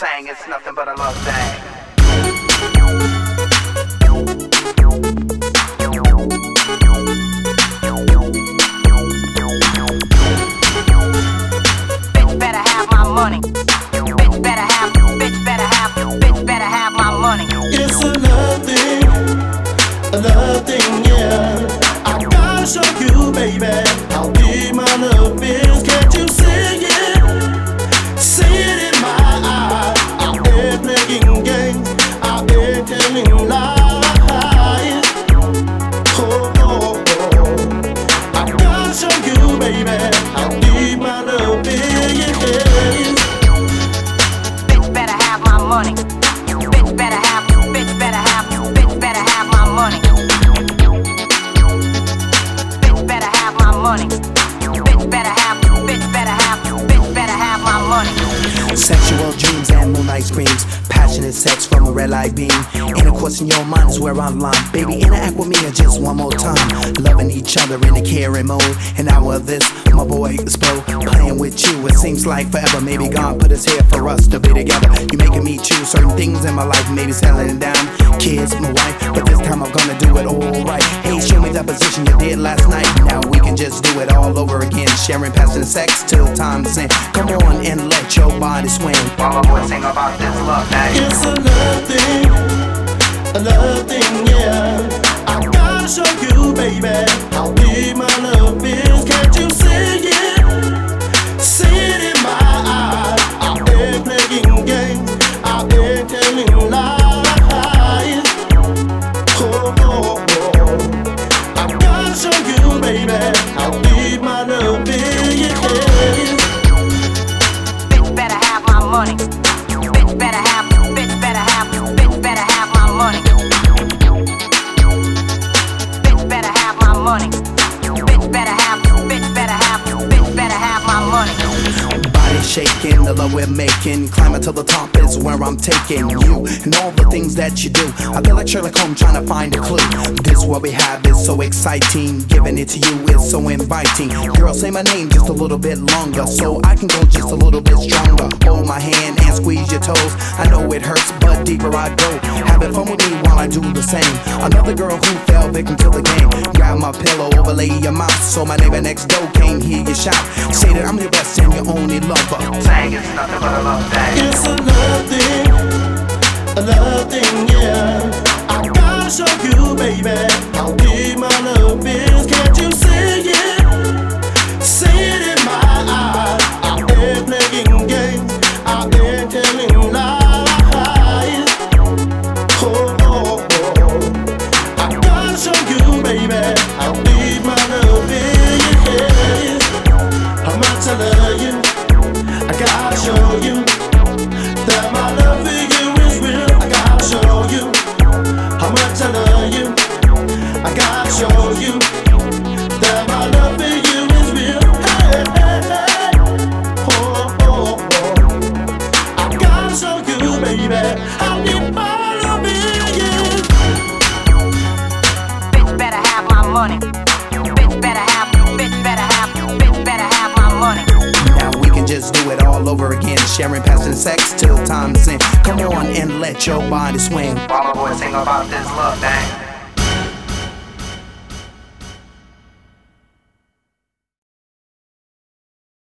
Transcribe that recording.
Saying it's nothing but a love thing. Money. Bitch better have, bitch better have, bitch better have my money. Bitch better have my money. Bitch better have, bitch better have, bitch better have my money. Sexual dreams and moonlight screams. Passionate sex from a red light beam. Intercourse in your mind is where I'm lying. Baby, interact with me just one more time. Loving each other in a caring mode. And now of this, my boy explode. Playing with you, it seems like forever. Maybe God put us here for us to be together. You're making me choose certain things in my life. Maybe settling down. Kids, my wife. But this time I'm gonna do it all right. Hey, show me that position you did last night. Now can just do it all over again. Sharing passing sex till time's end. Come on and let your body swing. While my boys about this love thing. It's a love thing, a love thing, yeah. I gotta show you, baby, how deep my love is. Bitch better have, bitch better have, bitch better have my money. Bitch better have my money. Bitch better have, bitch better have, bitch better have my money. Body shaking, the love we're making. Climbing to the top is where I'm taking you. And all the things that you do. I feel like Sherlock Holmes trying to find a clue. This what we have is so exciting. Giving it to you is so inviting. Girl, say my name just a little bit longer. So I can go just a little bit stronger. Hold my hand and squeeze your toes. I know it hurts, but deeper I go. Having fun with me while I do the same. Another girl who fell victim to the game. Grab my pillow, overlay your mouth. So my neighbor next door can't hear you shout. Say that I'm your best and your only lover. Saying it's nothing but a love thing. It's a love thing, a love thing, yeah. Show you, baby, I'll deep my love is. Money. Bitch better have, bitch better have, bitch better have my money. Now we can just do it all over again. Sharing passion sex till time's end. Come on and let your body swing. While my boys sing about this love thing.